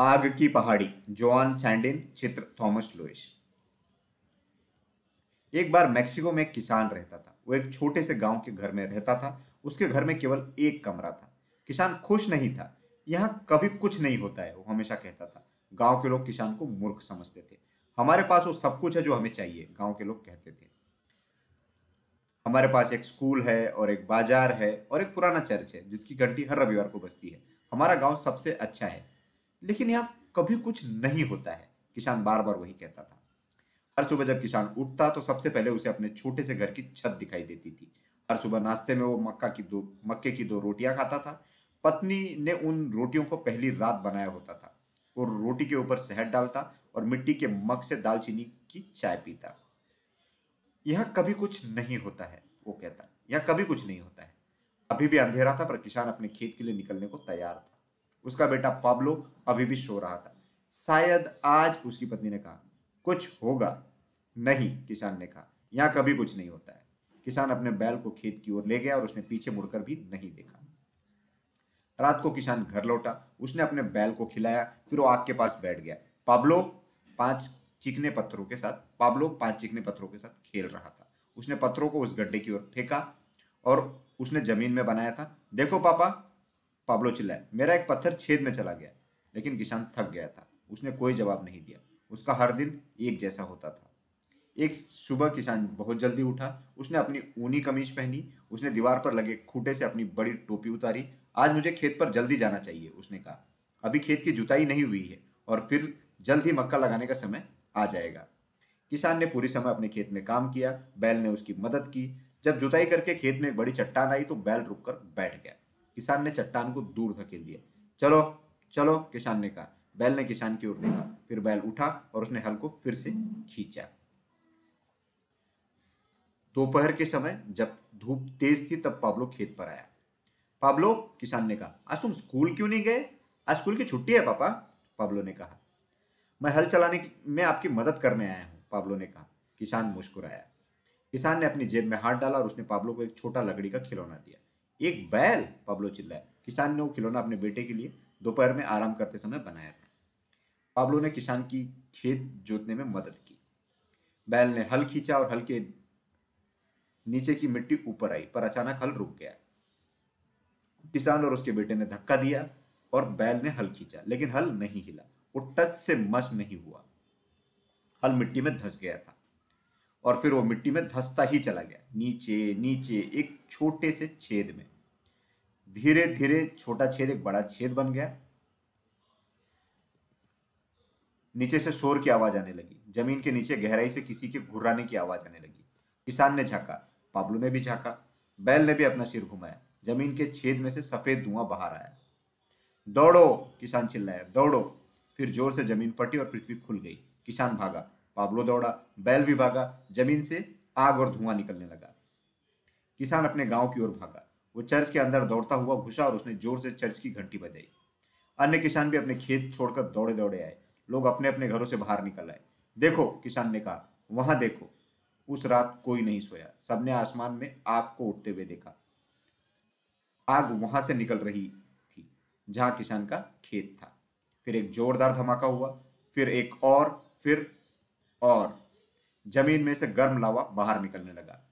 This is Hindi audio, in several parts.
आग की पहाड़ी, जॉन सैंडिन, चित्र, थॉमस लुइस एक बार मेक्सिको में एक किसान रहता था। वो एक छोटे से गाँव के घर में रहता था। उसके घर में केवल एक कमरा था। किसान खुश नहीं था। यहाँ कभी कुछ नहीं होता है, वो हमेशा कहता था। गाँव के लोग किसान को मूर्ख समझते थे। हमारे पास वो सब कुछ है जो हमें चाहिए, गाँव के लोग कहते थे। हमारे पास एक स्कूल है और एक बाज़ार है और एक पुराना चर्च है, जिसकी घंटी हर रविवार को बजती है। हमारा गाँव सबसे अच्छा है। लेकिन यहाँ कभी कुछ नहीं होता है। किसान बार बार वही कहता था। हर सुबह जब किसान उठता तो सबसे पहले उसे अपने छोटे से घर की छत दिखाई देती थी। हर सुबह नाश्ते में वो मक्का की दो, मक्के की दो रोटियाँ खाता था। पत्नी ने उन रोटियों को पहली रात बनाया होता था। वो रोटी के ऊपर शहद डालता और मिट्टी के मग से दालचीनी की चाय पीता। यह कभी कुछ नहीं होता है, वो कहता। यह कभी कुछ नहीं होता है। अभी भी अंधेरा था पर किसान अपने खेत के लिए निकलने को तैयार था। उसका बेटा पाब्लो अभी भी सो रहा था। शायद आज उसकी पत्नी ने कहा, कुछ होगा? नहीं, किसान ने कहा, यहाँ कभी कुछ नहीं होता है। किसान अपने बैल को खेत की ओर ले गया और उसने पीछे मुड़कर भी नहीं देखा। रात को किसान घर लौटा, उसने अपने बैल को खिलाया, फिर वो आग के पास बैठ गया। पाब्लो पाँच चिकने पत्थरों के साथ, पाब्लो पाँच चिकने पत्थरों के साथ खेल रहा था। उसने पत्थरों को उस गड्ढे की ओर फेंका और उसने ज़मीन में बनाया था। देखो पापा पाब्लो चिल्लाया, मेरा एक पत्थर छेद में चला गया, लेकिन किसान थक गया था। उसने कोई जवाब नहीं दिया। उसका हर दिन एक जैसा होता था। एक सुबह किसान बहुत जल्दी उठा। उसने अपनी ऊनी कमीज पहनी, उसने दीवार पर लगे खूटे से अपनी बड़ी टोपी उतारी। आज मुझे खेत पर जल्दी जाना चाहिए, उसने कहा। अभी खेत की जुताई नहीं हुई है, और फिर जल्द ही मक्का लगाने का समय आ जाएगा। किसान ने पूरी समय अपने खेत में काम किया। बैल ने उसकी मदद की। जब जुताई करके खेत में एक बड़ी चट्टान आई तो बैल रुककर बैठ गया। किसान ने चट्टान को दूर धकेल दिया। चलो चलो, किसान ने कहा। बैल ने किसान की ओर देखा। फिर बैल उठा और उसने हल को फिर से खींचा। दोपहर के समय जब धूप तेज थी, तब पाब्लो खेत पर आया। पाब्लो, किसान ने कहा, आज तुम स्कूल क्यों नहीं गए? आज स्कूल की छुट्टी है, पापा। पाब्लो ने कहा, मैं हल चलाने में आपकी मदद करने आया हूँ। पाब्लो ने कहा। किसान मुस्कुराया। किसान ने अपनी जेब में हाथ डाला और उसने पाब्लो को एक छोटा लकड़ी का खिलौना दिया। एक बैल, पाब्लो चिल्लाया किसान ने वो खिलौना अपने बेटे के लिए दोपहर में आराम करते समय बनाया था। पाब्लो ने किसान की खेत जोतने में मदद की। बैल ने हल खींचा और हल के नीचे की मिट्टी ऊपर आई, पर अचानक हल रुक गया। किसान और उसके बेटे ने धक्का दिया और बैल ने हल खींचा, लेकिन हल नहीं हिला। वो टच से मस नहीं हुआ। हल मिट्टी में धस गया था। और फिर वो मिट्टी में धसता ही चला गया, नीचे नीचे, एक छोटे से छेद में। धीरे धीरे छोटा छेद, एक बड़ा छेद बन गया। नीचे से शोर की आवाज़ आने लगी। ज़मीन के नीचे गहराई से किसी के घुर्राने की आवाज़ आने लगी। किसान ने झांका, पाबलू ने भी झांका, बैल ने भी अपना सिर घुमाया। ज़मीन के छेद में से सफ़ेद धुआँ बाहर आया। दौड़ो, किसान चिल्लाया, दौड़ो। फिर ज़ोर से ज़मीन फटी और पृथ्वी खुल गई। किसान भागा पाबलो दौड़ा, बैल भी भागा, ज़मीन से आग और धुआँ निकलने लगा। किसान अपने गाँव की ओर भागा। वो चर्च के अंदर दौड़ता हुआ घुसा और उसने ज़ोर से चर्च की घंटी बजाई। अन्य किसान भी अपने खेत छोड़कर दौड़े दौड़े आए। लोग अपने अपने घरों से बाहर निकल आए। देखो, किसान ने कहा, वहाँ देखो, उस रात कोई नहीं सोया। सबने आसमान में आग को उठते हुए देखा। आग वहाँ से निकल रही थी, जहाँ किसान का खेत था। फिर एक जोरदार धमाका हुआ, फिर एक और, फिर और ज़मीन में से गर्म लावा बाहर निकलने लगा।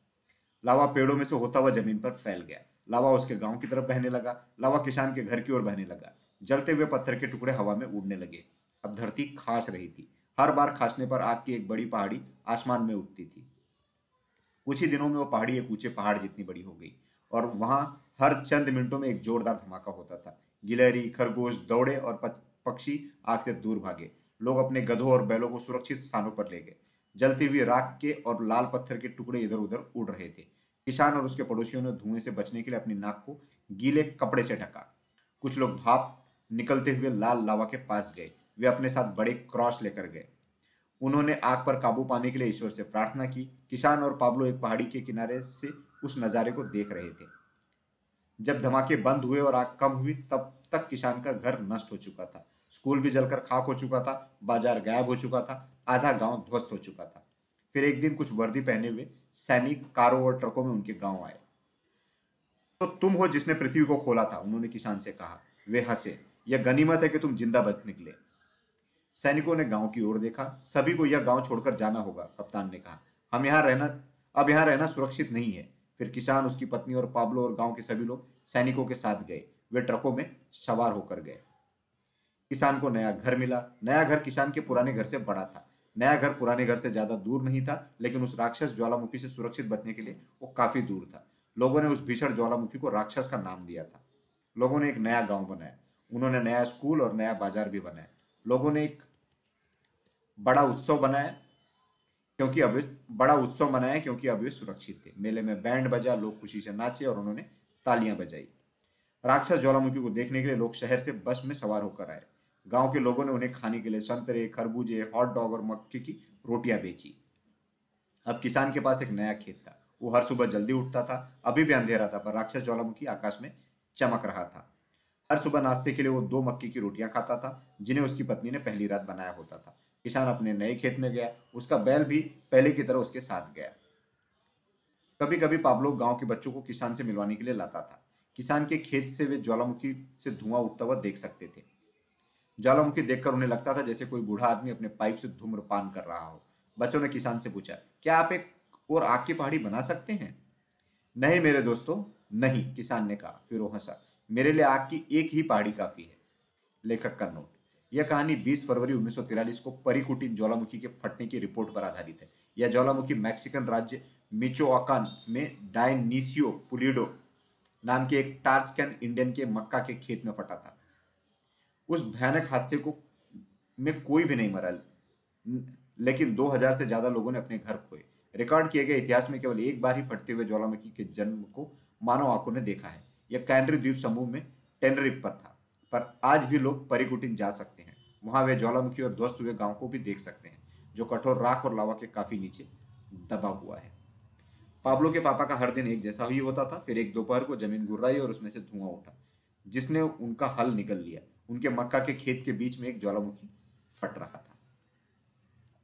लावा पेड़ों में से होता हुआ ज़मीन पर फैल गया। लावा उसके गाँव की तरफ़ बहने लगा। लावा किसान के घर की ओर बहने लगा। जलते हुए पत्थर के टुकड़े हवा में उड़ने लगे। अब धरती खास रही थी। हर बार खासने पर आग की एक बड़ी पहाड़ी आसमान में उठती थी। कुछ ही दिनों में वो पहाड़ी एक ऊँचे पहाड़ जितनी बड़ी हो गई और वहाँ हर चंद मिनटों में एक जोरदार धमाका होता था। गिलहरी, खरगोश, दौड़े और पक्षी आग से दूर भागे। लोग अपने गधों और बैलों को सुरक्षित स्थानों पर ले गए। जलती हुई राख के और लाल पत्थर के टुकड़े इधर उधर उड़ रहे थे। किसान और उसके पड़ोसियों ने धुएँ से बचने के लिए अपनी नाक को गीले कपड़े से ढका। कुछ लोग भाप निकलते हुए लाल लावा के पास गए। वे अपने साथ बड़े क्रॉस लेकर गए। उन्होंने आग पर काबू पाने के लिए ईश्वर से प्रार्थना की। किसान और पाब्लो एक पहाड़ी के किनारे से उस नज़ारे को देख रहे थे। जब धमाके बंद हुए और आग कम हुई, तब तक किसान का घर नष्ट हो चुका था। स्कूल भी जलकर खाक हो चुका था, बाज़ार गायब हो चुका था, आधा गाँव ध्वस्त हो चुका था। फिर एक दिन कुछ वर्दी पहने हुए सैनिक कारों और ट्रकों में उनके गाँव आए। तो तुम हो जिसने पृथ्वी को खोला था, उन्होंने किसान से कहा, वे हंसे, यह गनीमत है कि तुम ज़िंदा बच निकले। सैनिकों ने गाँव की ओर देखा, सभी को यह गाँव छोड़कर जाना होगा, कप्तान ने कहा। हम यहाँ रहना, अब यहाँ रहना सुरक्षित नहीं है। फिर किसान, उसकी पत्नी और पाब्लो और गाँव के सभी लोग सैनिकों के साथ गए। वे ट्रकों में सवार होकर गए। किसान को नया घर मिला। नया घर किसान के पुराने घर से बड़ा था। नया घर पुराने घर से ज़्यादा दूर नहीं था, लेकिन उस राक्षस ज्वालामुखी से सुरक्षित बचने के लिए वो काफ़ी दूर था। लोगों ने उस भीषण ज्वालामुखी को राक्षस का नाम दिया था। लोगों ने एक नया गाँव बनाया। उन्होंने नया स्कूल और नया बाज़ार भी बनाया। लोगों ने एक बड़ा उत्सव बनाया, क्योंकि अब बड़ा उत्सव मनाया क्योंकि वे सुरक्षित थे। मेले में बैंड बजा, लोग खुशी से नाचे और उन्होंने तालियाँ बजाई। राक्षस ज्वालामुखी को देखने के लिए लोग शहर से बस में सवार होकर आए। गाँव के लोगों ने उन्हें खाने के लिए संतरे, खरबूजे हॉट डॉग और मक्के की रोटियाँ बेची। अब किसान के पास एक नया खेत था। वो हर सुबह जल्दी उठता था। अभी भी अंधेरा था, पर राक्षस ज्वालामुखी आकाश में चमक रहा था। हर सुबह नाश्ते के लिए वो दो मक्की की रोटियाँ खाता था, जिन्हें उसकी पत्नी ने पहली रात बनाया होता था। किसान अपने नए खेत में गया। उसका बैल भी पहले की तरह उसके साथ गया। कभी कभी पाबलो गाँव के बच्चों को किसान से मिलवाने के लिए लाता था। किसान के खेत से वे ज्वालामुखी से धुआँ उठता हुआ देख सकते थे। ज्वालामुखी देखकर उन्हें लगता था जैसे कोई बूढ़ा आदमी अपने पाइप से धूम्रपान कर रहा हो। बच्चों ने किसान से पूछा, क्या आप एक और आग की पहाड़ी बना सकते हैं? नहीं मेरे दोस्तों, नहीं, किसान ने कहा। फिर वो हंसा, मेरे लिए आग की एक ही पहाड़ी काफ़ी है। लेखक का नोट, यह कहानी 20 फरवरी 1943 को परिकुटिन ज्वालामुखी के फटने की रिपोर्ट पर आधारित है। यह ज्वालामुखी मैक्सिकन राज्य मिचोअकान में डायनिसियो पुलिडो नाम के एक टार्सकैन इंडियन के मक्का के खेत में फटा था। उस भयानक हादसे को में कोई भी नहीं मरा, लेकिन 2000 से ज़्यादा लोगों ने अपने घर खोए। रिकॉर्ड किए गए इतिहास में केवल एक बार ही फटते हुए ज्वालामुखी के जन्म को मानव आँखों ने देखा है। यह कैंड्री द्वीप समूह में टेनरिप पर था, पर आज भी लोग परिकुटिन जा सकते हैं। वहाँ वे ज्वालामुखी और ध्वस्त हुए गाँव को भी देख सकते हैं, जो कठोर राख और लावा के काफ़ी नीचे दबा हुआ है। पाब्लो के पापा का हर दिन एक जैसा ही होता था। फिर एक दोपहर को ज़मीन गुर्राई और उसमें से धुआँ उठा, जिसने उनका हल निकल लिया। उनके मक्का के खेत के बीच में एक ज्वालामुखी फट रहा था।